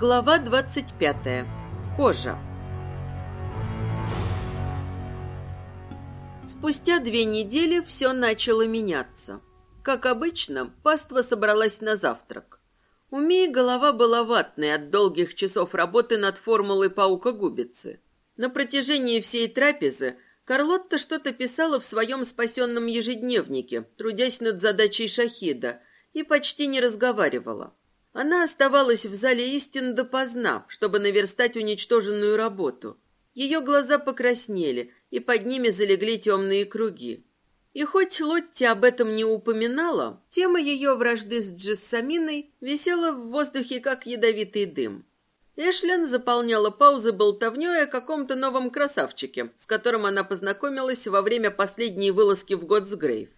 Глава 25. Кожа. Спустя две недели все начало меняться. Как обычно, паства собралась на завтрак. У Мии голова была ватной от долгих часов работы над формулой паука-губицы. На протяжении всей трапезы Карлотта что-то писала в своем спасенном ежедневнике, трудясь над задачей Шахида, и почти не разговаривала. Она оставалась в зале истин допоздна, чтобы наверстать уничтоженную работу. Ее глаза покраснели, и под ними залегли темные круги. И хоть Лотти об этом не упоминала, тема ее вражды с Джессаминой висела в воздухе, как ядовитый дым. Эшлин заполняла паузы болтовнёй о каком-то новом красавчике, с которым она познакомилась во время последней вылазки в Готсгрейв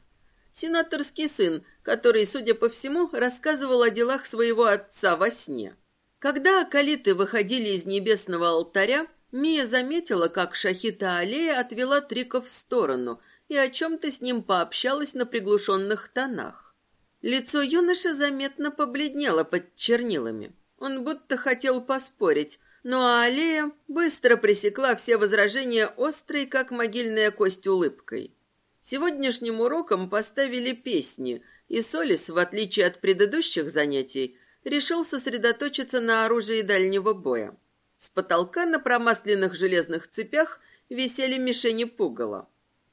сенаторский сын, который, судя по всему, рассказывал о делах своего отца во сне. Когда акалиты выходили из небесного алтаря, Мия заметила, как Шахита Аллея отвела Трика в сторону и о чем-то с ним пообщалась на приглушенных тонах. Лицо юноши заметно побледнело под чернилами. Он будто хотел поспорить, но Аллея быстро пресекла все возражения острой, как могильная кость, улыбкой. Сегодняшним уроком поставили песни, и Солис, в отличие от предыдущих занятий, решил сосредоточиться на оружии дальнего боя. С потолка на промасленных железных цепях висели мишени пугала.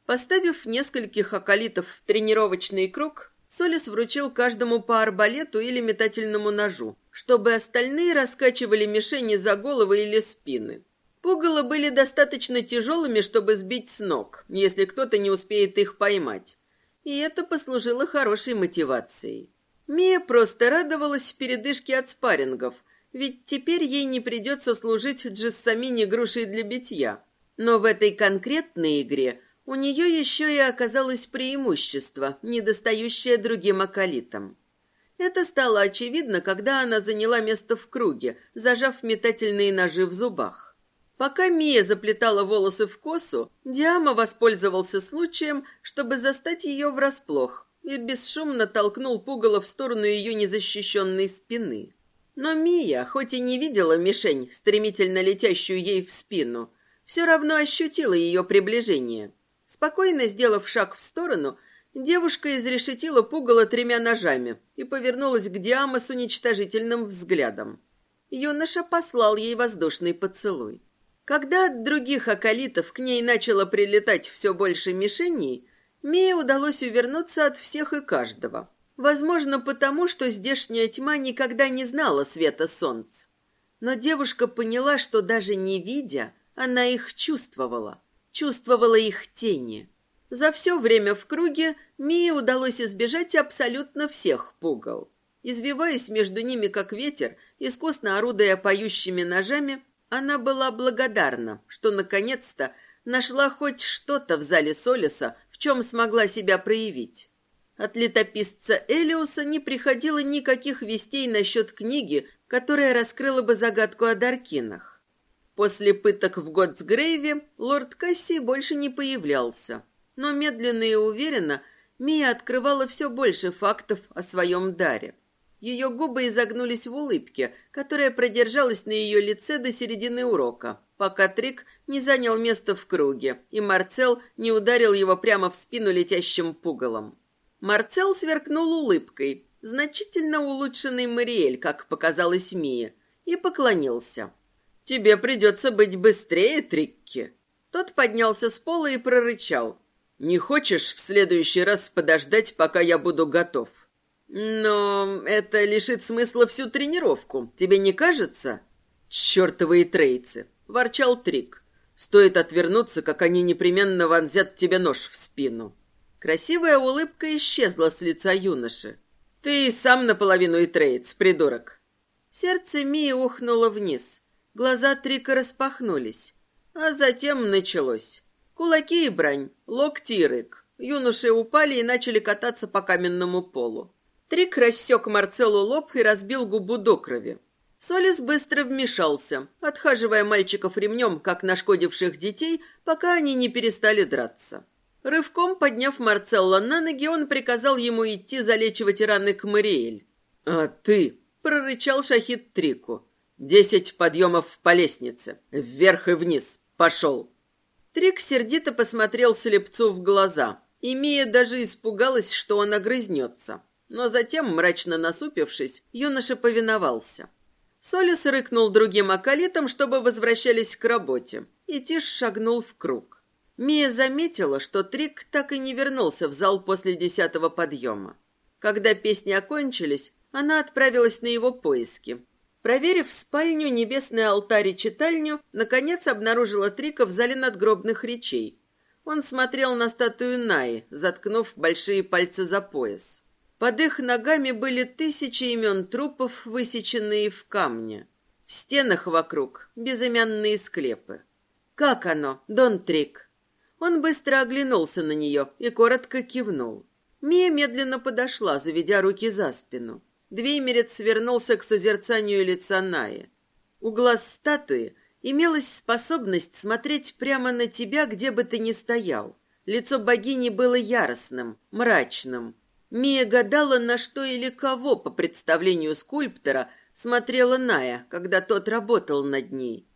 Поставив нескольких околитов в тренировочный круг, Солис вручил каждому по арбалету или метательному ножу, чтобы остальные раскачивали мишени за головы или спины. Пугало были достаточно тяжелыми, чтобы сбить с ног, если кто-то не успеет их поймать. И это послужило хорошей мотивацией. Мия просто радовалась передышке от спаррингов, ведь теперь ей не придется служить Джессамине грушей для битья. Но в этой конкретной игре у нее еще и оказалось преимущество, недостающее другим акалитам. Это стало очевидно, когда она заняла место в круге, зажав метательные ножи в зубах. Пока Мия заплетала волосы в косу, Диама воспользовался случаем, чтобы застать ее врасплох и бесшумно толкнул пугало в сторону ее незащищенной спины. Но Мия, хоть и не видела мишень, стремительно летящую ей в спину, все равно ощутила ее приближение. Спокойно сделав шаг в сторону, девушка изрешетила пугало тремя ножами и повернулась к Диама с уничтожительным взглядом. Юноша послал ей воздушный поцелуй. Когда от других околитов к ней начало прилетать все больше мишеней, Мие удалось увернуться от всех и каждого. Возможно, потому что здешняя тьма никогда не знала света солнца. Но девушка поняла, что даже не видя, она их чувствовала, чувствовала их тени. За все время в круге Мии удалось избежать абсолютно всех пугал. Извиваясь между ними, как ветер, искусно орудуя поющими ножами, она была благодарна, что наконец-то нашла хоть что-то в зале Солиса, в чем смогла себя проявить. От летописца Элиуса не приходило никаких вестей насчет книги, которая раскрыла бы загадку о Даркинах. После пыток в Готсгрейве лорд Касси больше не появлялся, но медленно и уверенно Мия открывала все больше фактов о своем даре. Ее губы изогнулись в улыбке, которая продержалась на ее лице до середины урока, пока Трик не занял место в круге, и Марцел не ударил его прямо в спину летящим пугалом. Марцел сверкнул улыбкой, значительно улучшенный Мариэль, как показалось Мие, и поклонился. «Тебе придется быть быстрее, Трикки». Тот поднялся с пола и прорычал. «Не хочешь в следующий раз подождать, пока я буду готов?» Но это лишит смысла всю тренировку. Тебе не кажется? Чёртовые трейцы, ворчал Трик. Стоит отвернуться, как они непременно вонзят тебе нож в спину. Красивая улыбка исчезла с лица юноши. Ты сам наполовину и трейц, придурок. Сердце Мии ухнуло вниз. Глаза Трика распахнулись. А затем началось. Кулаки и брань, локти и рык. Юноши упали и начали кататься по каменному полу. Трик рассек Марцеллу лоб и разбил губу до крови. Солис быстро вмешался, отхаживая мальчиков ремнем, как нашкодивших детей, пока они не перестали драться. Рывком подняв Марцелла на ноги, он приказал ему идти залечивать раны к Мариэль. «А ты?» — прорычал Шахид Трику. Десять подъемов по лестнице. Вверх и вниз. Пошел. Трик сердито посмотрел слепцу в глаза, и Мия даже испугалась, что он огрызнется. Но затем, мрачно насупившись, юноша повиновался. Солис рыкнул другим акалитам, чтобы возвращались к работе, и Тиш шагнул в круг. Мия заметила, что Трик так и не вернулся в зал после десятого подъема. Когда песни окончились, она отправилась на его поиски. Проверив спальню, небесный алтарь и читальню, наконец обнаружила Трика в зале надгробных речей. Он смотрел на статую Наи, заткнув большие пальцы за пояс. Под их ногами были тысячи имен трупов, высеченные в камне. В стенах вокруг безымянные склепы. «Как оно, Дон Трик?» Он быстро оглянулся на нее и коротко кивнул. Мия медленно подошла, заведя руки за спину. Двеймерец свернулся к созерцанию лица Наи. У глаз статуи имелась способность смотреть прямо на тебя, где бы ты ни стоял. Лицо богини было яростным, мрачным, Мия гадала, на что или кого, по представлению скульптора, смотрела Ная, когда тот работал над ней.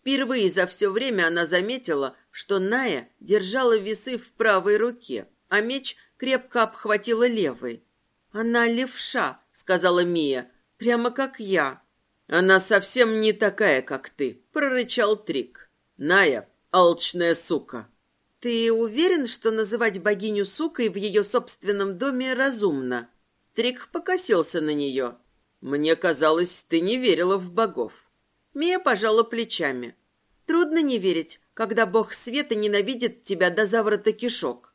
Впервые за все время она заметила, что Ная держала весы в правой руке, а меч крепко обхватила левой. «Она левша», — сказала Мия, — «прямо как я». «Она совсем не такая, как ты», — прорычал Трик. «Ная — алчная сука». «Ты уверен, что называть богиню сукой в ее собственном доме разумно?» Трик покосился на нее. «Мне казалось, ты не верила в богов». Мия пожала плечами. «Трудно не верить, когда бог света ненавидит тебя до заворота кишок».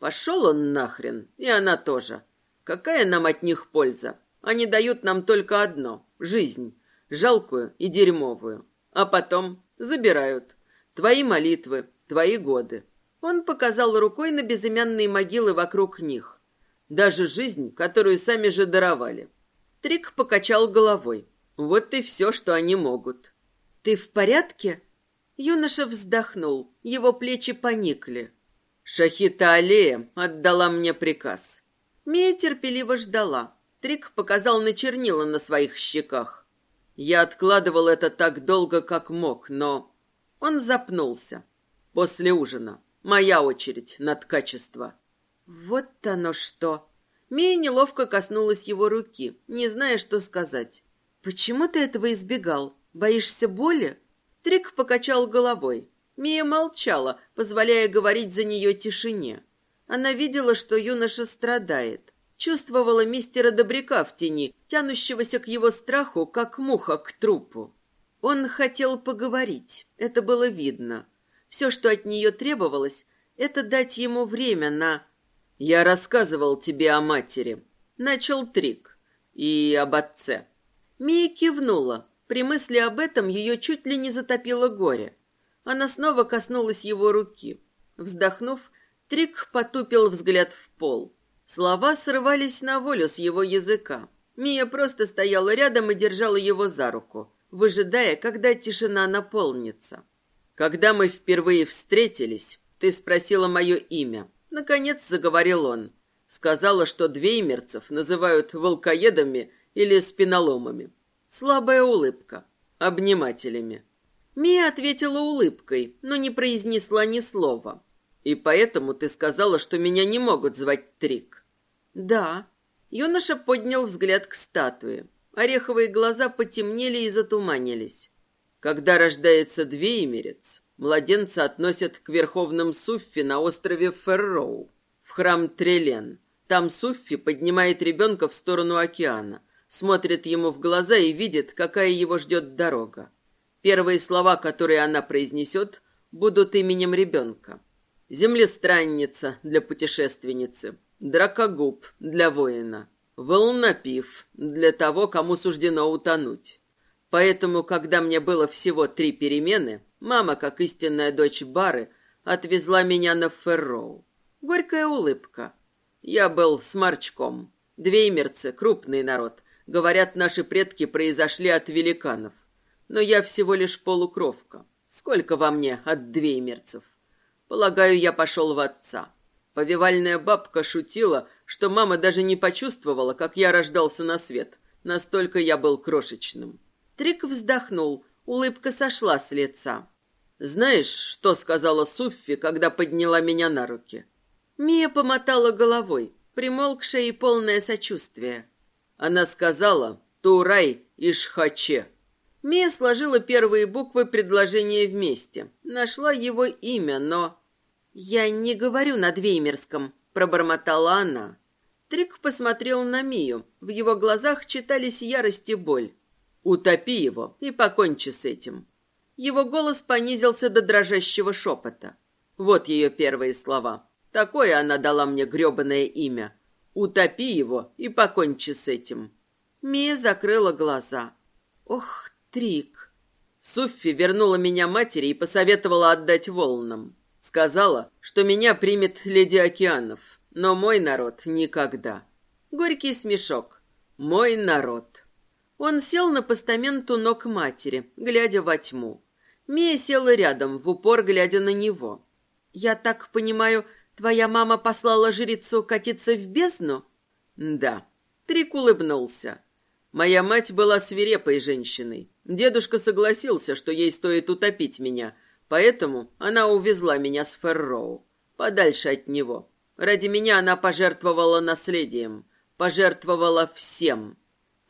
«Пошел он нахрен, и она тоже. Какая нам от них польза? Они дают нам только одно — жизнь, жалкую и дерьмовую. А потом забирают. Твои молитвы, твои годы. Он показал рукой на безымянные могилы вокруг них. Даже жизнь, которую сами же даровали. Трик покачал головой. Вот и все, что они могут. «Ты в порядке?» Юноша вздохнул. Его плечи поникли. «Шахита Аллея отдала мне приказ». Мия терпеливо ждала. Трик показал на чернила на своих щеках. Я откладывал это так долго, как мог, но... Он запнулся. После ужина. Моя очередь над качество. Вот оно что. Мия неловко коснулась его руки, не зная, что сказать. Почему ты этого избегал? Боишься боли? Трик покачал головой. Мия молчала, позволяя говорить за нее тишине. Она видела, что юноша страдает. Чувствовала мистера Добряка в тени, тянущегося к его страху, как муха к трупу. Он хотел поговорить, это было видно. Все, что от нее требовалось, это дать ему время на... «Я рассказывал тебе о матери», — начал Трик, — «и об отце». Мия кивнула. При мысли об этом ее чуть ли не затопило горе. Она снова коснулась его руки. Вздохнув, Трик потупил взгляд в пол. Слова срывались на волю с его языка. Мия просто стояла рядом и держала его за руку, выжидая, когда тишина наполнится. Когда мы впервые встретились, ты спросила мое имя. Наконец заговорил он. Сказала, что двеймерцев называют волкоедами или спиноломами. Слабая улыбка. Обнимателями. Мия ответила улыбкой, но не произнесла ни слова. И поэтому ты сказала, что меня не могут звать Трик. Да. Юноша поднял взгляд к статуе. Ореховые глаза потемнели и затуманились. Когда рождается двеемерец, младенца относят к верховным Суффи на острове Ферроу, в храм Трелен. Там Суффи поднимает ребенка в сторону океана, смотрит ему в глаза и видит, какая его ждет дорога. Первые слова, которые она произнесет, будут именем ребенка. Землестранница для путешественницы, дракогуб для воина, волнопив для того, кому суждено утонуть. Поэтому, когда мне было всего три перемены, мама, как истинная дочь Бары, отвезла меня на Ферроу. Горькая улыбка. Я был сморчком. Двеймерцы — крупный народ. Говорят, наши предки произошли от великанов. Но я всего лишь полукровка. Сколько во мне от двеймерцев? Полагаю, я пошел в отца. Повивальная бабка шутила, что мама даже не почувствовала, как я рождался на свет. Настолько я был крошечным. Трик вздохнул, улыбка сошла с лица. «Знаешь, что сказала Суффи, когда подняла меня на руки?» Мия помотала головой, примолкшее и полное сочувствие. Она сказала «Турай и Шхаче». Мия сложила первые буквы предложения вместе. Нашла его имя, но... «Я не говорю на Двеймерском», — пробормотала она. Трик посмотрел на Мию. В его глазах читались ярость и боль. «Утопи его и покончи с этим». Его голос понизился до дрожащего шепота. Вот ее первые слова. Такое она дала мне грёбаное имя. «Утопи его и покончи с этим». Мия закрыла глаза. «Ох, Трик!» Суффи вернула меня матери и посоветовала отдать волнам. Сказала, что меня примет леди океанов, но мой народ никогда. Горький смешок. Мой народ. Он сел на постамент у ног матери, глядя во тьму. Мия села рядом, в упор глядя на него. «Я так понимаю, твоя мама послала жрицу катиться в бездну?» «Да». Трик улыбнулся. «Моя мать была свирепой женщиной. Дедушка согласился, что ей стоит утопить меня, поэтому она увезла меня с Ферроу, подальше от него. Ради меня она пожертвовала наследием, пожертвовала всем.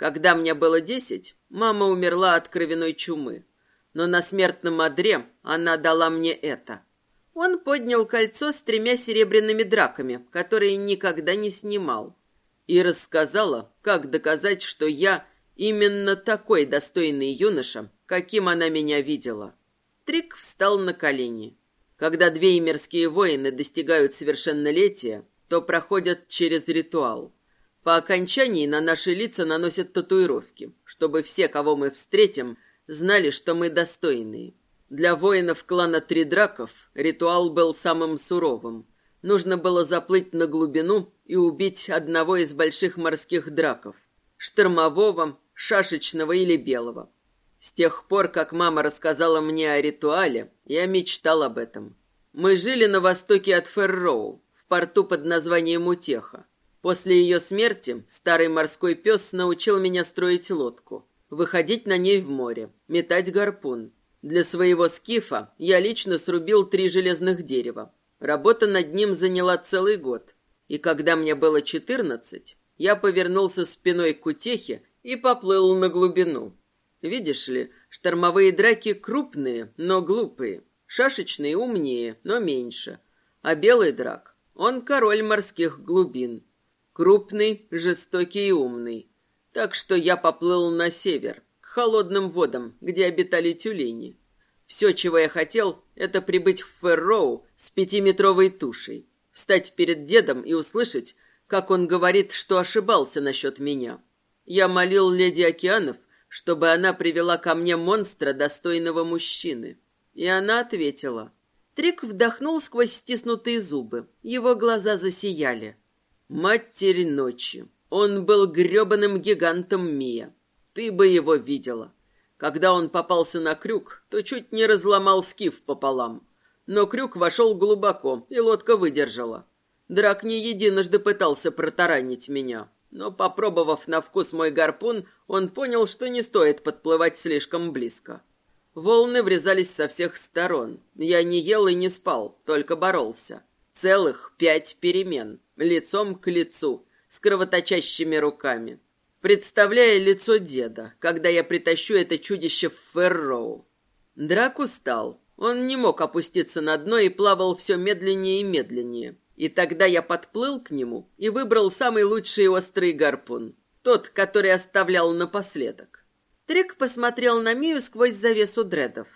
Когда мне было десять, мама умерла от кровяной чумы. Но на смертном одре она дала мне это. Он поднял кольцо с тремя серебряными драками, которые никогда не снимал, и рассказала, как доказать, что я именно такой достойный юноша, каким она меня видела. Трик встал на колени. Когда две имерские воины достигают совершеннолетия, то проходят через ритуал. По окончании на наши лица наносят татуировки, чтобы все, кого мы встретим, знали, что мы достойные. Для воинов клана Тридраков ритуал был самым суровым. Нужно было заплыть на глубину и убить одного из больших морских драков. Штормового, шашечного или белого. С тех пор, как мама рассказала мне о ритуале, я мечтал об этом. Мы жили на востоке от Ферроу, в порту под названием Утеха. После ее смерти старый морской пес научил меня строить лодку, выходить на ней в море, метать гарпун. Для своего скифа я лично срубил три железных дерева. Работа над ним заняла целый год. И когда мне было четырнадцать, я повернулся спиной к утехе и поплыл на глубину. Видишь ли, штормовые драки крупные, но глупые. Шашечные умнее, но меньше. А белый драк, он король морских глубин. Крупный, жестокий и умный. Так что я поплыл на север, к холодным водам, где обитали тюлени. Все, чего я хотел, это прибыть в Ферроу с пятиметровой тушей, встать перед дедом и услышать, как он говорит, что ошибался насчет меня. Я молил леди океанов чтобы она привела ко мне монстра, достойного мужчины. И она ответила. Трик вдохнул сквозь стиснутые зубы. Его глаза засияли. «Матерь ночи! Он был грёбаным гигантом Мия. Ты бы его видела. Когда он попался на крюк, то чуть не разломал скиф пополам. Но крюк вошел глубоко, и лодка выдержала. Драк не единожды пытался протаранить меня но, попробовав на вкус мой гарпун, он понял, что не стоит подплывать слишком близко. Волны врезались со всех сторон. Я не ел и не спал, только боролся. Целых пять перемен, лицом к лицу, с кровоточащими руками. Представляя лицо деда, когда я притащу это чудище в Ферроу. Драк устал. Он не мог опуститься на дно и плавал все медленнее и медленнее. И тогда я подплыл к нему и выбрал самый лучший острый гарпун, тот, который оставлял напоследок. Трек посмотрел на Мию сквозь завесу дредов.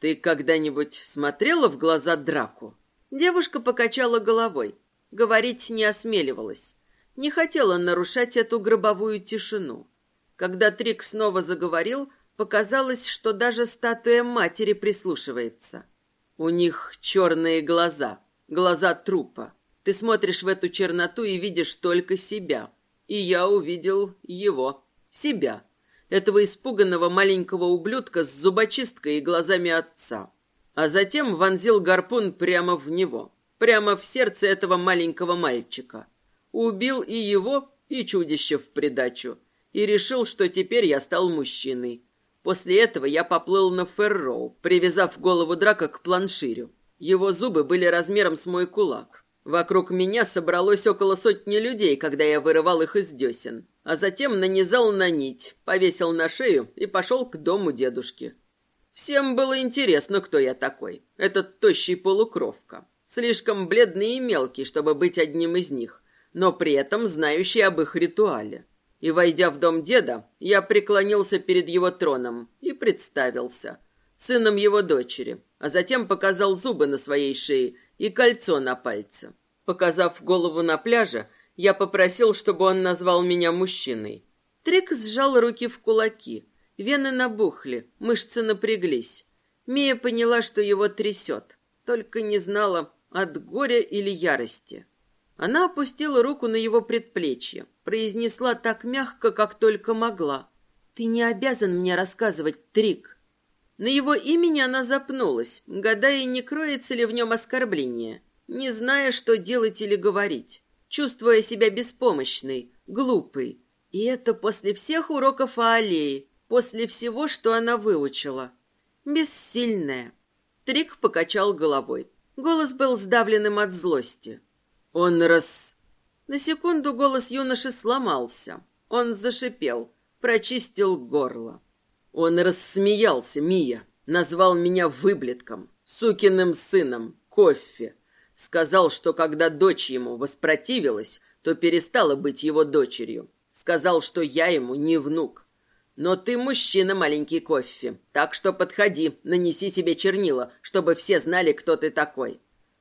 «Ты когда-нибудь смотрела в глаза Драку?» Девушка покачала головой. Говорить не осмеливалась. Не хотела нарушать эту гробовую тишину. Когда Трик снова заговорил, показалось, что даже статуя матери прислушивается. У них черные глаза, глаза трупа. Ты смотришь в эту черноту и видишь только себя. И я увидел его, себя, этого испуганного маленького ублюдка с зубочисткой и глазами отца. А затем вонзил гарпун прямо в него, прямо в сердце этого маленького мальчика. Убил и его, и чудище в придачу. И решил, что теперь я стал мужчиной. После этого я поплыл на Ферроу, привязав голову драка к планширю. Его зубы были размером с мой кулак. Вокруг меня собралось около сотни людей, когда я вырывал их из десен. А затем нанизал на нить, повесил на шею и пошел к дому дедушки. Всем было интересно, кто я такой. Этот тощий полукровка. Слишком бледный и мелкий, чтобы быть одним из них, но при этом знающий об их ритуале. И, войдя в дом деда, я преклонился перед его троном и представился. Сыном его дочери, а затем показал зубы на своей шее и кольцо на пальце. Показав голову на пляже, я попросил, чтобы он назвал меня мужчиной. Трик сжал руки в кулаки. Вены набухли, мышцы напряглись. Мия поняла, что его трясет, только не знала, от горя или ярости. Она опустила руку на его предплечье, произнесла так мягко, как только могла. «Ты не обязан мне рассказывать, Трик». На его имени она запнулась, гадая, не кроется ли в нем оскорбление, не зная, что делать или говорить, чувствуя себя беспомощной, глупой. И это после всех уроков о аллее, после всего, что она выучила. Бессильная. Трик покачал головой. Голос был сдавленным от злости. Он рас... На секунду голос юноши сломался. Он зашипел, прочистил горло. Он рассмеялся, Мия, назвал меня выблетком, сукиным сыном, кофе. Сказал, что когда дочь ему воспротивилась, то перестала быть его дочерью. Сказал, что я ему не внук. Но ты мужчина, маленький кофе, так что подходи, нанеси себе чернила, чтобы все знали, кто ты такой.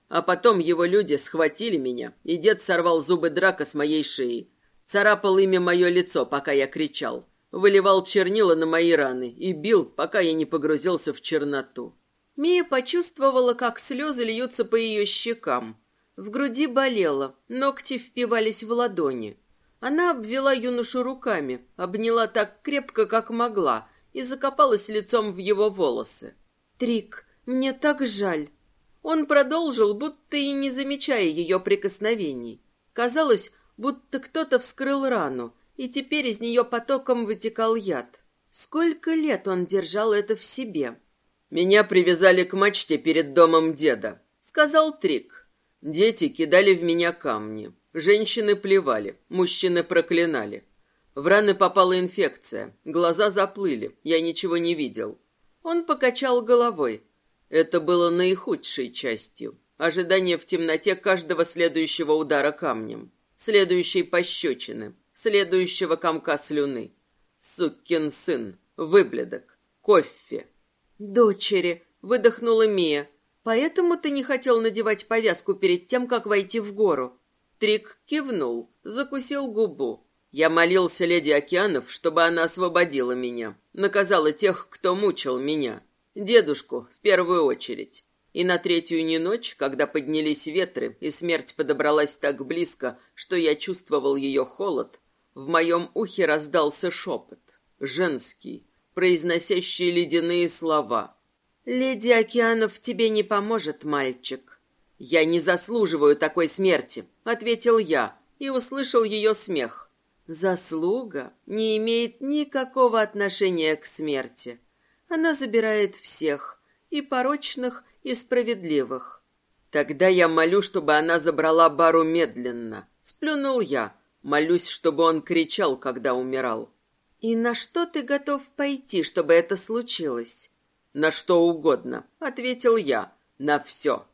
А потом его люди схватили меня, и дед сорвал зубы драка с моей шеи. Царапал ими мое лицо, пока я кричал. Выливал чернила на мои раны и бил, пока я не погрузился в черноту. Мия почувствовала, как слезы льются по ее щекам. В груди болело, ногти впивались в ладони. Она обвела юношу руками, обняла так крепко, как могла, и закопалась лицом в его волосы. «Трик, мне так жаль. Он продолжил, будто и не замечая ее прикосновений. Казалось, будто кто-то вскрыл рану, и теперь из нее потоком вытекал яд. Сколько лет он держал это в себе? «Меня привязали к мачте перед домом деда», — сказал Трик. «Дети кидали в меня камни. Женщины плевали, мужчины проклинали. В раны попала инфекция, глаза заплыли, я ничего не видел». Он покачал головой, это было наихудшей частью. Ожидание в темноте каждого следующего удара камнем, следующей пощечины, следующего комка слюны. Сукин сын, выблядок, кофе. «Дочери!» — выдохнула Мия. «Поэтому ты не хотел надевать повязку перед тем, как войти в гору?» Трик кивнул, закусил губу. Я молился леди Океанов, чтобы она освободила меня, наказала тех, кто мучил меня. Дедушку, в первую очередь. И на третью не ночь, когда поднялись ветры, и смерть подобралась так близко, что я чувствовал ее холод, в моем ухе раздался шепот, женский, произносящий ледяные слова. «Леди Океанов тебе не поможет, мальчик». «Я не заслуживаю такой смерти», — ответил я и услышал ее смех. «Заслуга не имеет никакого отношения к смерти. Она забирает всех, и порочных, и справедливых. Тогда я молю, чтобы она забрала Бару медленно. Сплюнул я. Молюсь, чтобы он кричал, когда умирал. И на что ты готов пойти, чтобы это случилось? На что угодно, ответил я. На все.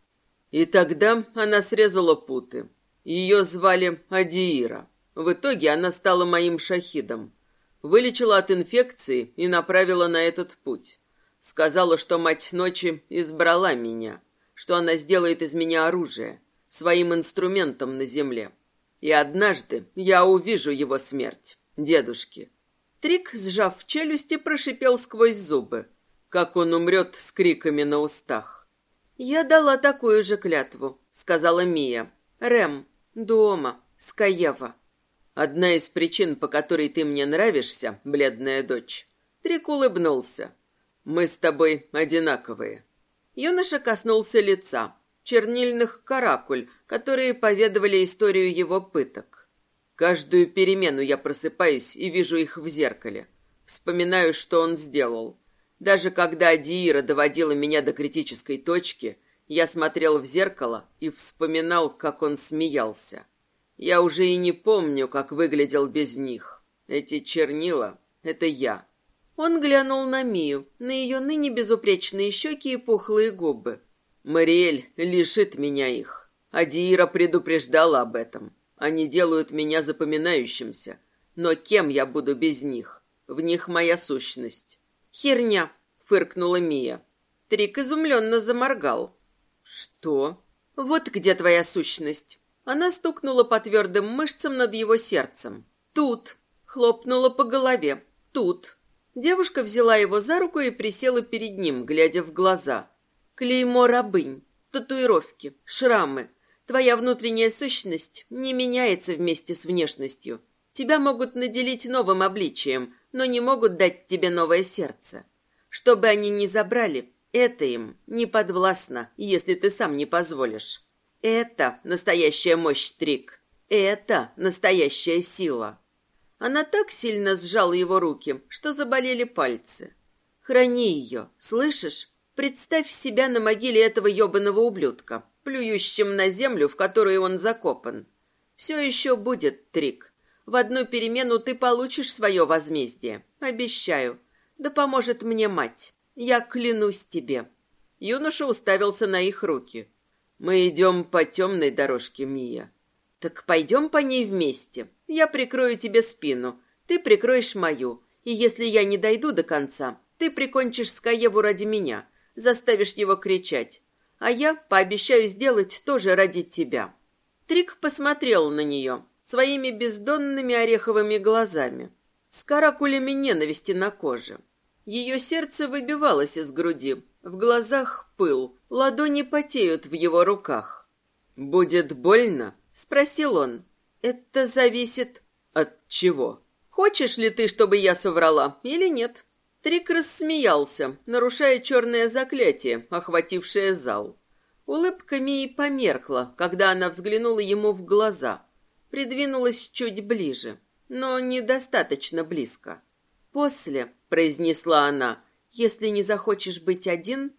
И тогда она срезала путы. Ее звали Адиира. В итоге она стала моим шахидом. Вылечила от инфекции и направила на этот путь. Сказала, что мать ночи избрала меня, что она сделает из меня оружие, своим инструментом на земле. И однажды я увижу его смерть, дедушки. Трик, сжав челюсти, прошипел сквозь зубы, как он умрет с криками на устах. «Я дала такую же клятву», — сказала Мия. «Рэм, дома, Скаева». Одна из причин, по которой ты мне нравишься, бледная дочь. Трик улыбнулся. Мы с тобой одинаковые. Юноша коснулся лица, чернильных каракуль, которые поведывали историю его пыток. Каждую перемену я просыпаюсь и вижу их в зеркале. Вспоминаю, что он сделал. Даже когда Адиира доводила меня до критической точки, я смотрел в зеркало и вспоминал, как он смеялся. Я уже и не помню, как выглядел без них. Эти чернила — это я. Он глянул на Мию, на ее ныне безупречные щеки и пухлые губы. Мариэль лишит меня их. Адиира предупреждала об этом. Они делают меня запоминающимся. Но кем я буду без них? В них моя сущность. «Херня!» — фыркнула Мия. Трик изумленно заморгал. «Что?» «Вот где твоя сущность!» Она стукнула по твердым мышцам над его сердцем. «Тут!» — хлопнула по голове. «Тут!» Девушка взяла его за руку и присела перед ним, глядя в глаза. «Клеймо рабынь, татуировки, шрамы. Твоя внутренняя сущность не меняется вместе с внешностью. Тебя могут наделить новым обличием, но не могут дать тебе новое сердце. Что бы они ни забрали, это им не подвластно, если ты сам не позволишь. Это настоящая мощь, Трик. Это настоящая сила. Она так сильно сжала его руки, что заболели пальцы. Храни ее, слышишь? Представь себя на могиле этого ебаного ублюдка, плюющим на землю, в которую он закопан. Все еще будет, Трик. В одну перемену ты получишь свое возмездие. Обещаю. Да поможет мне мать. Я клянусь тебе». Юноша уставился на их руки. «Мы идем по темной дорожке, Мия». «Так пойдем по ней вместе. Я прикрою тебе спину, ты прикроешь мою. И если я не дойду до конца, ты прикончишь Скаеву ради меня, заставишь его кричать. А я пообещаю сделать тоже ради тебя». Трик посмотрел на нее, своими бездонными ореховыми глазами, с каракулями ненависти на коже. Ее сердце выбивалось из груди, в глазах пыл, ладони потеют в его руках. «Будет больно?» — спросил он. «Это зависит от чего? Хочешь ли ты, чтобы я соврала, или нет?» Трик рассмеялся, нарушая черное заклятие, охватившее зал. Улыбка Мии померкла, когда она взглянула ему в глаза придвинулась чуть ближе, но недостаточно близко. «После», — произнесла она, — «если не захочешь быть один...»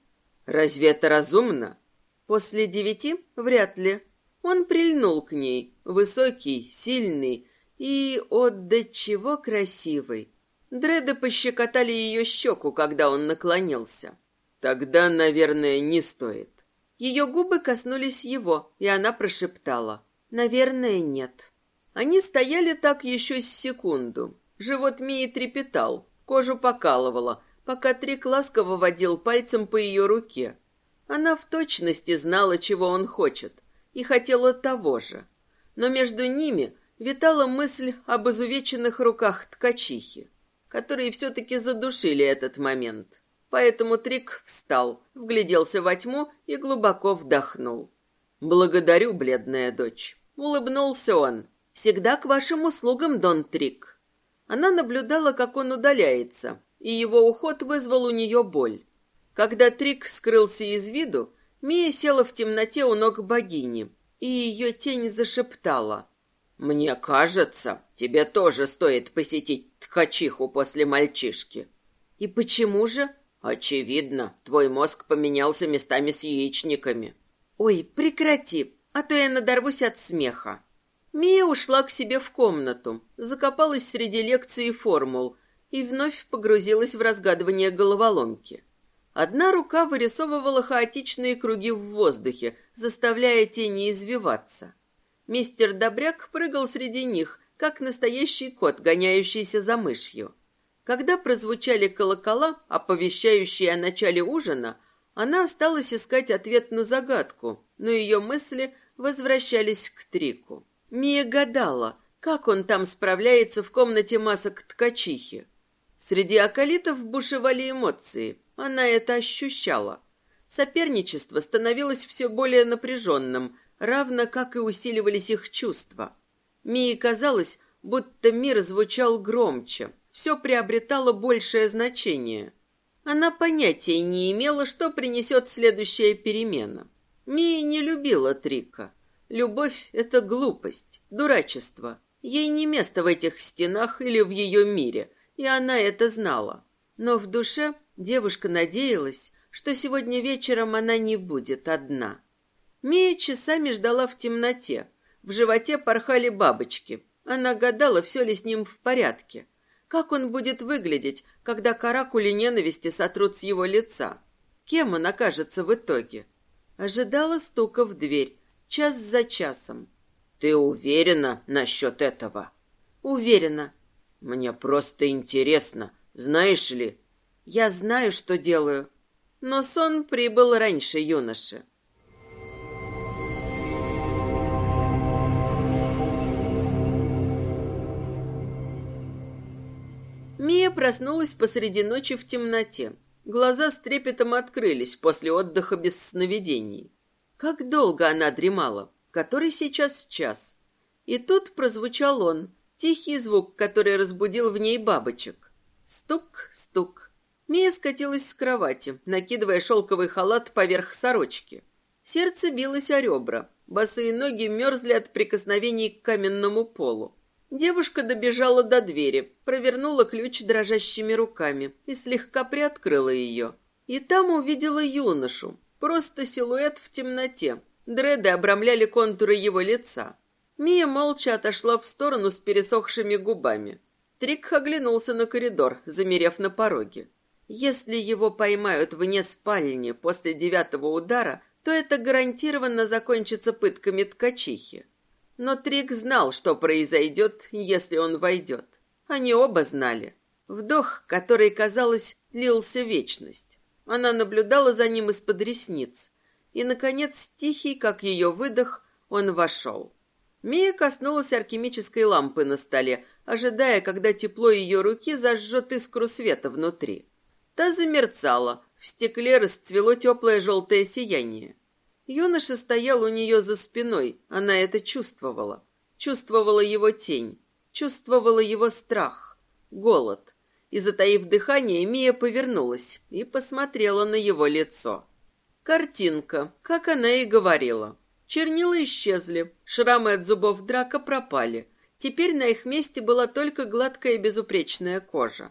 «Разве это разумно?» «После девяти? Вряд ли». Он прильнул к ней, высокий, сильный и, о, до чего красивый. Дреды пощекотали ее щеку, когда он наклонился. «Тогда, наверное, не стоит». Ее губы коснулись его, и она прошептала. Наверное, нет. Они стояли так еще с секунду. Живот Мии трепетал, кожу покалывало, пока Трик ласково водил пальцем по ее руке. Она в точности знала, чего он хочет, и хотела того же. Но между ними витала мысль об изувеченных руках ткачихи, которые все-таки задушили этот момент. Поэтому Трик встал, вгляделся во тьму и глубоко вдохнул. «Благодарю, бледная дочь. Улыбнулся он. «Всегда к вашим услугам, Дон Трик». Она наблюдала, как он удаляется, и его уход вызвал у нее боль. Когда Трик скрылся из виду, Мия села в темноте у ног богини, и ее тень зашептала. «Мне кажется, тебе тоже стоит посетить ткачиху после мальчишки». «И почему же?» «Очевидно, твой мозг поменялся местами с яичниками». «Ой, прекрати, а то я надорвусь от смеха. Мия ушла к себе в комнату, закопалась среди лекций и формул и вновь погрузилась в разгадывание головоломки. Одна рука вырисовывала хаотичные круги в воздухе, заставляя тени извиваться. Мистер Добряк прыгал среди них, как настоящий кот, гоняющийся за мышью. Когда прозвучали колокола, оповещающие о начале ужина, она осталась искать ответ на загадку, но ее мысли возвращались к Трику. Мия гадала, как он там справляется в комнате масок ткачихи. Среди околитов бушевали эмоции, она это ощущала. Соперничество становилось все более напряженным, равно как и усиливались их чувства. Мии казалось, будто мир звучал громче, все приобретало большее значение. Она понятия не имела, что принесет следующая перемена. Мия не любила Трика. Любовь — это глупость, дурачество. Ей не место в этих стенах или в ее мире, и она это знала. Но в душе Девушка надеялась, что сегодня вечером она не будет одна. Мия часами ждала в темноте. В животе порхали бабочки. Она гадала, все ли с ним в порядке. Как он будет выглядеть, когда каракули ненависти сотрут с его лица? Кем он окажется в итоге? Ожидала стука в дверь, час за часом. «Ты уверена насчет этого?» «Уверена». «Мне просто интересно, знаешь ли...» «Я знаю, что делаю». Но сон прибыл раньше юноши. Мия проснулась посреди ночи в темноте. Глаза с трепетом открылись после отдыха без сновидений. Как долго она дремала? Который сейчас час? И тут прозвучал он, тихий звук, который разбудил в ней бабочек. Стук, стук. Мия скатилась с кровати, накидывая шелковый халат поверх сорочки. Сердце билось о ребра. Босые ноги мерзли от прикосновений к каменному полу. Девушка добежала до двери, провернула ключ дрожащими руками и слегка приоткрыла ее. И там увидела юношу, просто силуэт в темноте. Дреды обрамляли контуры его лица. Мия молча отошла в сторону с пересохшими губами. Трик оглянулся на коридор, замерев на пороге. Если его поймают вне спальни после девятого удара, то это гарантированно закончится пытками ткачихи. Но Трик знал, что произойдет, если он войдет. Они оба знали. Вдох, который, казалось, лился вечность. Она наблюдала за ним из-под ресниц. И, наконец, тихий, как ее выдох, он вошел. Мия коснулась алхимической лампы на столе, ожидая, когда тепло ее руки зажжет искру света внутри. Та замерцала, в стекле расцвело теплое желтое сияние. Юноша стоял у нее за спиной, она это чувствовала. Чувствовала его тень, чувствовала его страх, голод. И, затаив дыхание, Мия повернулась и посмотрела на его лицо. Картинка, как она и говорила. Чернила исчезли, шрамы от зубов драка пропали. Теперь на их месте была только гладкая безупречная кожа.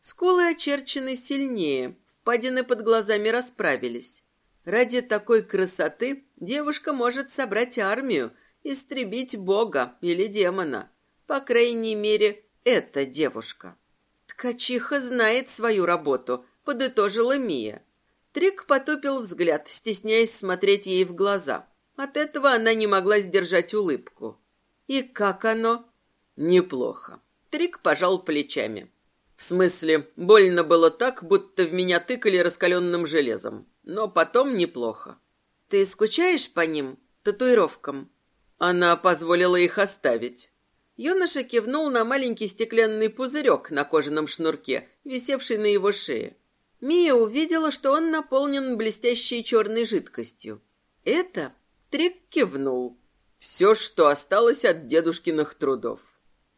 Скулы очерчены сильнее, впадины под глазами расправились. Ради такой красоты девушка может собрать армию, истребить бога или демона. По крайней мере, эта девушка. Ткачиха знает свою работу, подытожила Мия. Трик потупил взгляд, стесняясь смотреть ей в глаза. От этого она не могла сдержать улыбку. «И как оно?» «Неплохо». Трик пожал плечами. «В смысле, больно было так, будто в меня тыкали раскаленным железом но потом неплохо. Ты скучаешь по ним, татуировкам? Она позволила их оставить. Юноша кивнул на маленький стеклянный пузырек на кожаном шнурке, висевший на его шее. Мия увидела, что он наполнен блестящей черной жидкостью. Это Трик кивнул. Все, что осталось от дедушкиных трудов.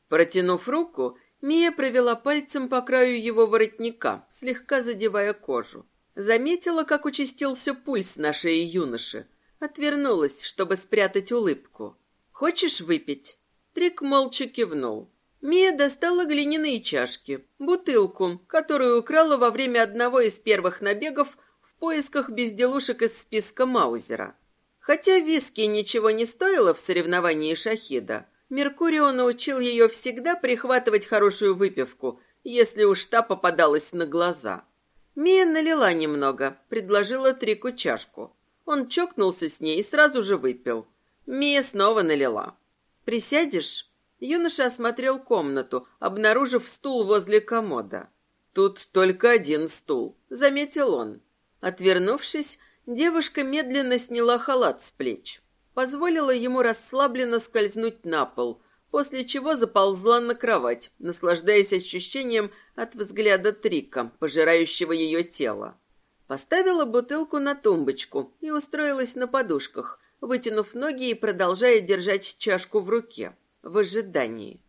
Протянув руку, Мия провела пальцем по краю его воротника, слегка задевая кожу. Заметила, как участился пульс на шее юноши. Отвернулась, чтобы спрятать улыбку. «Хочешь выпить?» Трик молча кивнул. Мия достала глиняные чашки, бутылку, которую украла во время одного из первых набегов в поисках безделушек из списка Маузера. Хотя виски ничего не стоило в соревновании Шахида, Меркурио научил ее всегда прихватывать хорошую выпивку, если уж та попадалась на глаза. Мия налила немного, предложила Трику чашку. Он чокнулся с ней и сразу же выпил. Мия снова налила. «Присядешь?» Юноша осмотрел комнату, обнаружив стул возле комода. «Тут только один стул», — заметил он. Отвернувшись, девушка медленно сняла халат с плеч. Позволила ему расслабленно скользнуть на пол, после чего заползла на кровать, наслаждаясь ощущением от взгляда Трика, пожирающего ее тело. Поставила бутылку на тумбочку и устроилась на подушках, вытянув ноги и продолжая держать чашку в руке, в ожидании.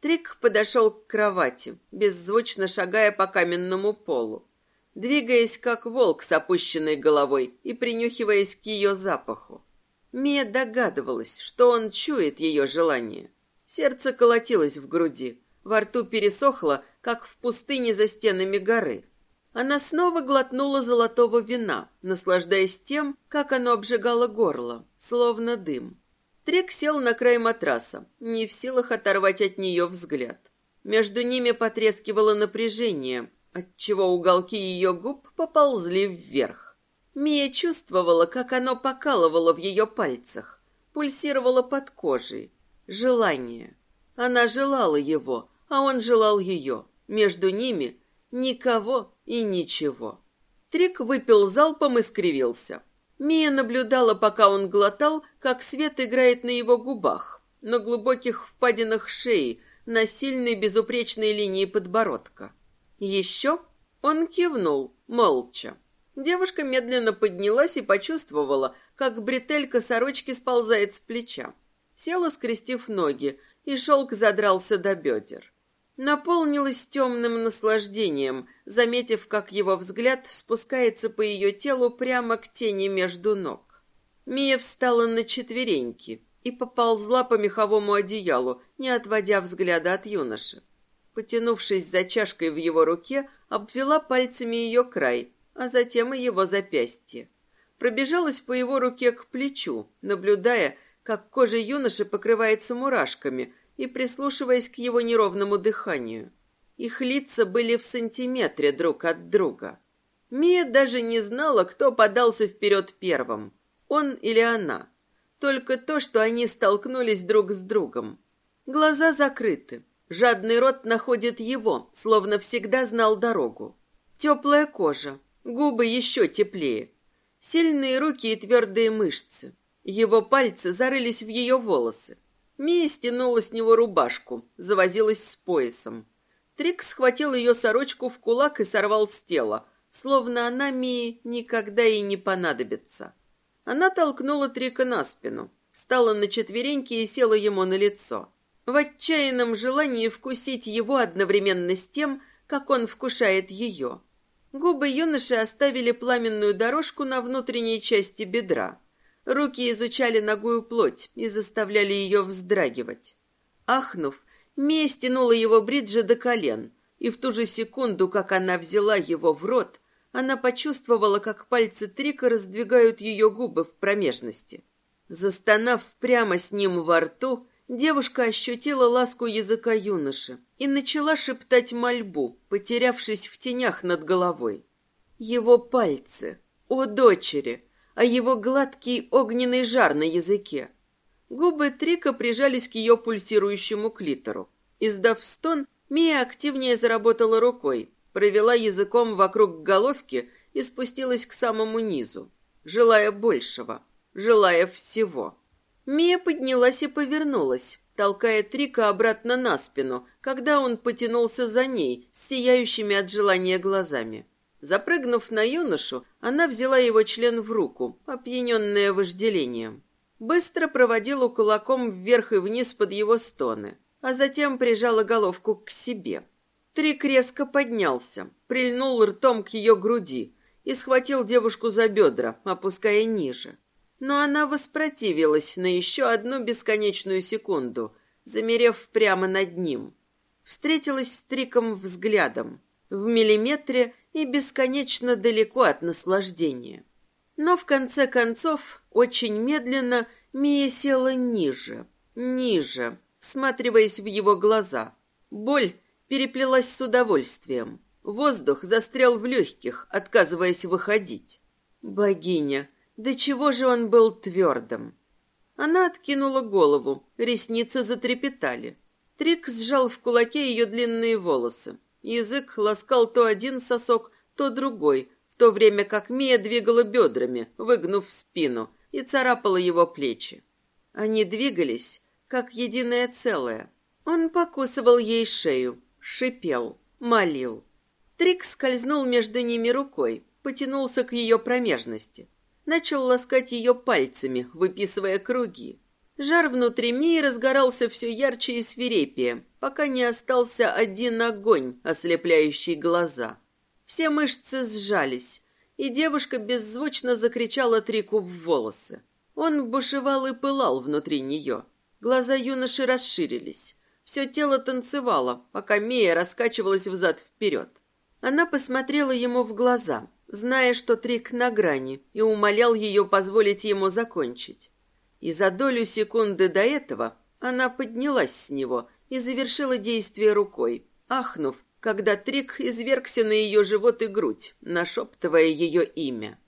Трик подошел к кровати, беззвучно шагая по каменному полу, двигаясь как волк с опущенной головой и принюхиваясь к ее запаху. Мия догадывалась, что он чует ее желание. Сердце колотилось в груди, во рту пересохло, как в пустыне за стенами горы. Она снова глотнула золотого вина, наслаждаясь тем, как оно обжигало горло, словно дым. Трек сел на край матраса, не в силах оторвать от нее взгляд. Между ними потрескивало напряжение, отчего уголки ее губ поползли вверх. Мия чувствовала, как оно покалывало в ее пальцах, пульсировало под кожей. Желание. Она желала его, а он желал ее. Между ними никого и ничего. Трик выпил залпом и скривился. Мия наблюдала, пока он глотал, как свет играет на его губах, на глубоких впадинах шеи, на сильной безупречной линии подбородка. Еще он кивнул, молча. Девушка медленно поднялась и почувствовала, как бретелька сорочки сползает с плеча. Села, скрестив ноги, и шелк задрался до бедер. Наполнилась темным наслаждением, заметив, как его взгляд спускается по ее телу прямо к тени между ног. Мия встала на четвереньки и поползла по меховому одеялу, не отводя взгляда от юноши. Потянувшись за чашкой в его руке, обвела пальцами ее край, а затем и его запястье. Пробежалась по его руке к плечу, наблюдая, как кожа юноши покрывается мурашками, и прислушиваясь к его неровному дыханию. Их лица были в сантиметре друг от друга. Мия даже не знала, кто подался вперед первым, он или она. Только то, что они столкнулись друг с другом. Глаза закрыты. Жадный рот находит его, словно всегда знал дорогу. Теплая кожа, губы еще теплее. Сильные руки и твердые мышцы. Его пальцы зарылись в ее волосы. Мия стянула с него рубашку, завозилась с поясом. Трик схватил ее сорочку в кулак и сорвал с тела, словно она Мии никогда и не понадобится. Она толкнула Трика на спину, встала на четвереньки и села ему на лицо. В отчаянном желании вкусить его одновременно с тем, как он вкушает ее. Губы юноши оставили пламенную дорожку на внутренней части бедра. Руки изучали ногую плоть и заставляли ее вздрагивать. Ахнув, Мия стянула его бриджи до колен, и в ту же секунду, как она взяла его в рот, она почувствовала, как пальцы Трика раздвигают ее губы в промежности. Застонав прямо с ним во рту, девушка ощутила ласку языка юноши и начала шептать мольбу, потерявшись в тенях над головой. Его пальцы, о дочери, а его гладкий огненный жар на языке. Губы Трика прижались к ее пульсирующему клитору. Издав стон, Мия активнее заработала рукой, провела языком вокруг головки и спустилась к самому низу, желая большего, желая всего. Мия поднялась и повернулась, толкая Трика обратно на спину, когда он потянулся за ней сияющими от желания глазами. Запрыгнув на юношу, она взяла его член в руку, опьяненная вожделением. Быстро проводила кулаком вверх и вниз под его стоны, а затем прижала головку к себе. Трик резко поднялся, прильнул ртом к ее груди и схватил девушку за бедра, опуская ниже. Но она воспротивилась на еще одну бесконечную секунду, замерев прямо над ним. Встретилась с Триком взглядом, в миллиметре и бесконечно далеко от наслаждения. Но в конце концов, очень медленно, Мия села ниже, ниже, всматриваясь в его глаза. Боль переплелась с удовольствием. Воздух застрял в легких, отказываясь выходить. Богиня, до чего же он был твердым? Она откинула голову, ресницы затрепетали. Трик сжал в кулаке ее длинные волосы. Язык ласкал то один сосок, то другой, в то время как Мия двигала бедрами, выгнув спину, и царапала его плечи. Они двигались, как единое целое. Он покусывал ей шею, шипел, молил. Трик скользнул между ними рукой, потянулся к ее промежности. Начал ласкать ее пальцами, выписывая круги. Жар внутри Мии разгорался все ярче и свирепее, пока не остался один огонь, ослепляющий глаза. Все мышцы сжались, и девушка беззвучно закричала Трику в волосы. Он бушевал и пылал внутри нее. Глаза юноши расширились. Все тело танцевало, пока Мия раскачивалась взад-вперед. Она посмотрела ему в глаза, зная, что Трик на грани, и умолял ее позволить ему закончить. И за долю секунды до этого она поднялась с него и завершила действие рукой, ахнув, когда Трик извергся на ее живот и грудь, нашептывая ее имя.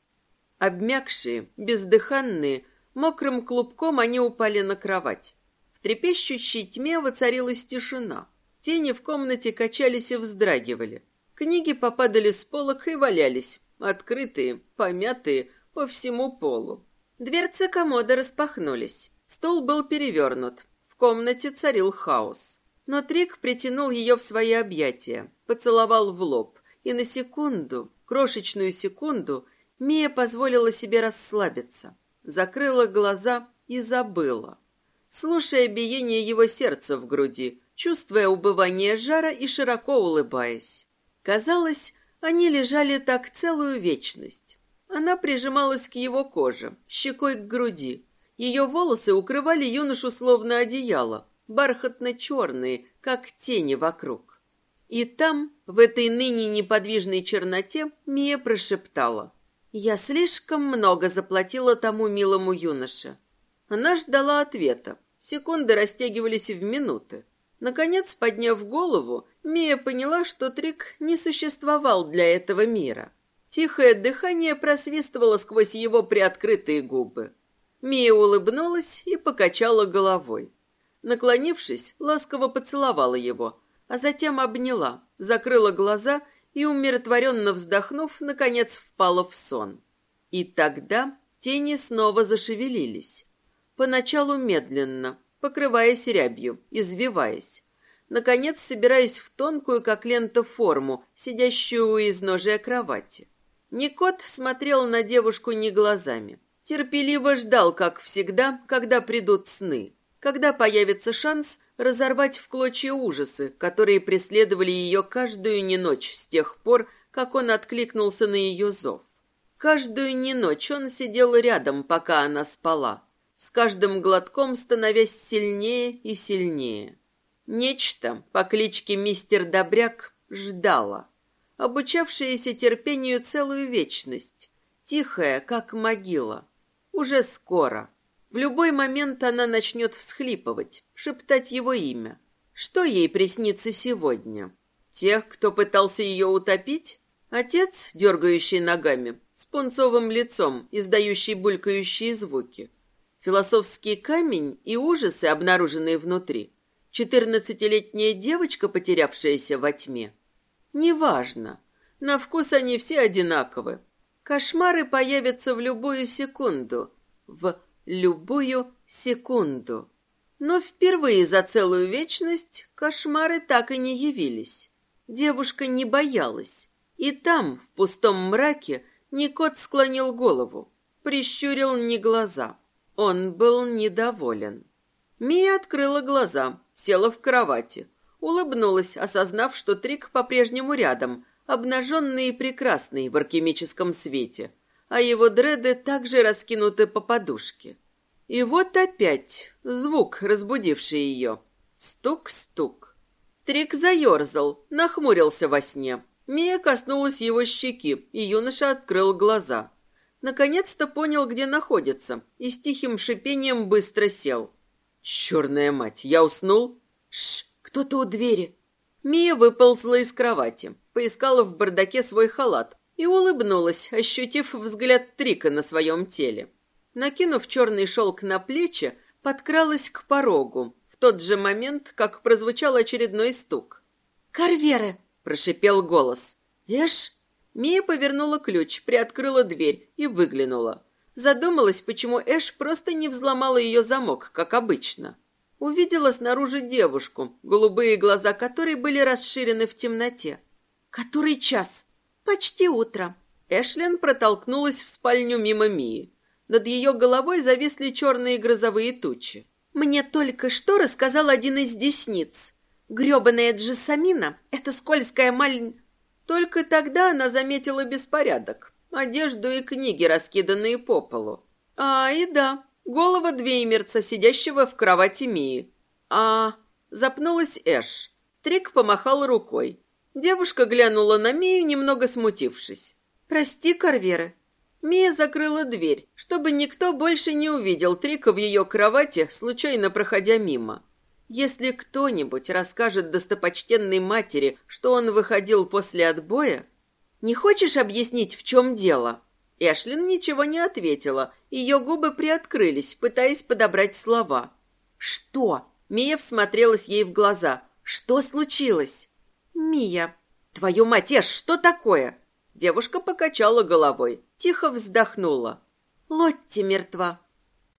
Обмякшие, бездыханные, мокрым клубком они упали на кровать. В трепещущей тьме воцарилась тишина. Тени в комнате качались и вздрагивали. Книги попадали с полок и валялись, открытые, помятые, по всему полу. Дверцы комода распахнулись. Стол был перевернут. В комнате царил хаос. Но Трик притянул ее в свои объятия, поцеловал в лоб, и на секунду, крошечную секунду, Мия позволила себе расслабиться, закрыла глаза и забыла. Слушая биение его сердца в груди, чувствуя убывание жара и широко улыбаясь. Казалось, они лежали так целую вечность. Она прижималась к его коже, щекой к груди. Ее волосы укрывали юношу словно одеяло, бархатно-черные, как тени вокруг. И там, в этой ныне неподвижной черноте, Мия прошептала. «Я слишком много заплатила тому милому юноше». Она ждала ответа. Секунды растягивались в минуты. Наконец, подняв голову, Мия поняла, что Трик не существовал для этого мира. Тихое дыхание просвистывало сквозь его приоткрытые губы. Мия улыбнулась и покачала головой. Наклонившись, ласково поцеловала его, а затем обняла, закрыла глаза и, умиротворенно вздохнув, наконец впала в сон. И тогда тени снова зашевелились. Поначалу медленно, покрываясь рябью, извиваясь. Наконец, собираясь в тонкую, как лента, форму, сидящую у изножия кровати. Никот смотрел на девушку не глазами. Терпеливо ждал, как всегда, когда придут сны когда появится шанс разорвать в клочья ужасы, которые преследовали ее каждую не ночь с тех пор, как он откликнулся на ее зов. Каждую не ночь он сидел рядом, пока она спала, с каждым глотком становясь сильнее и сильнее. Нечто по кличке Мистер Добряк ждало, обучавшееся терпению целую вечность, тихая, как могила. Уже скоро — в любой момент она начнет всхлипывать, шептать его имя. Что ей приснится сегодня? Тех, кто пытался ее утопить? Отец, дергающий ногами, с пунцовым лицом, издающий булькающие звуки. Философский камень и ужасы, обнаруженные внутри. Четырнадцатилетняя девочка, потерявшаяся во тьме. Неважно. На вкус они все одинаковы. Кошмары появятся в любую секунду. В любую секунду. Но впервые за целую вечность кошмары так и не явились. Девушка не боялась. И там, в пустом мраке, Никот склонил голову, прищурил не глаза. Он был недоволен. Мия открыла глаза, села в кровати, улыбнулась, осознав, что Трик по-прежнему рядом, обнаженный и прекрасный в алхимическом свете — а его дреды также раскинуты по подушке. И вот опять звук, разбудивший ее. Стук-стук. Трик заерзал, нахмурился во сне. Мия коснулась его щеки, и юноша открыл глаза. Наконец-то понял, где находится, и с тихим шипением быстро сел. «Черная мать, я уснул?» «Шш, кто-то у двери!» Мия выползла из кровати, поискала в бардаке свой халат, и улыбнулась, ощутив взгляд Трика на своем теле. Накинув черный шелк на плечи, подкралась к порогу, в тот же момент, как прозвучал очередной стук. «Карверы!» – прошипел голос. «Эш?» Мия повернула ключ, приоткрыла дверь и выглянула. Задумалась, почему Эш просто не взломала ее замок, как обычно. Увидела снаружи девушку, голубые глаза которой были расширены в темноте. «Который час?» «Почти утро». Эшлин протолкнулась в спальню мимо Мии. Над ее головой зависли черные грозовые тучи. «Мне только что рассказал один из десниц. Гребаная Джессамина — это скользкая маль...» Только тогда она заметила беспорядок. Одежду и книги, раскиданные по полу. А, и да, голова Двеймерца, сидящего в кровати Мии. А, запнулась Эш. Трик помахал рукой. Девушка глянула на Мию, немного смутившись. «Прости, Карвера». Мия закрыла дверь, чтобы никто больше не увидел Трика в ее кровати, случайно проходя мимо. Если кто-нибудь расскажет достопочтенной матери, что он выходил после отбоя... «Не хочешь объяснить, в чем дело?» Эшлин ничего не ответила. Ее губы приоткрылись, пытаясь подобрать слова. «Что?» Мия всмотрелась ей в глаза. «Что случилось?» «Мия!» «Твою мать, Эш, что такое?» Девушка покачала головой, тихо вздохнула. «Лотти мертва».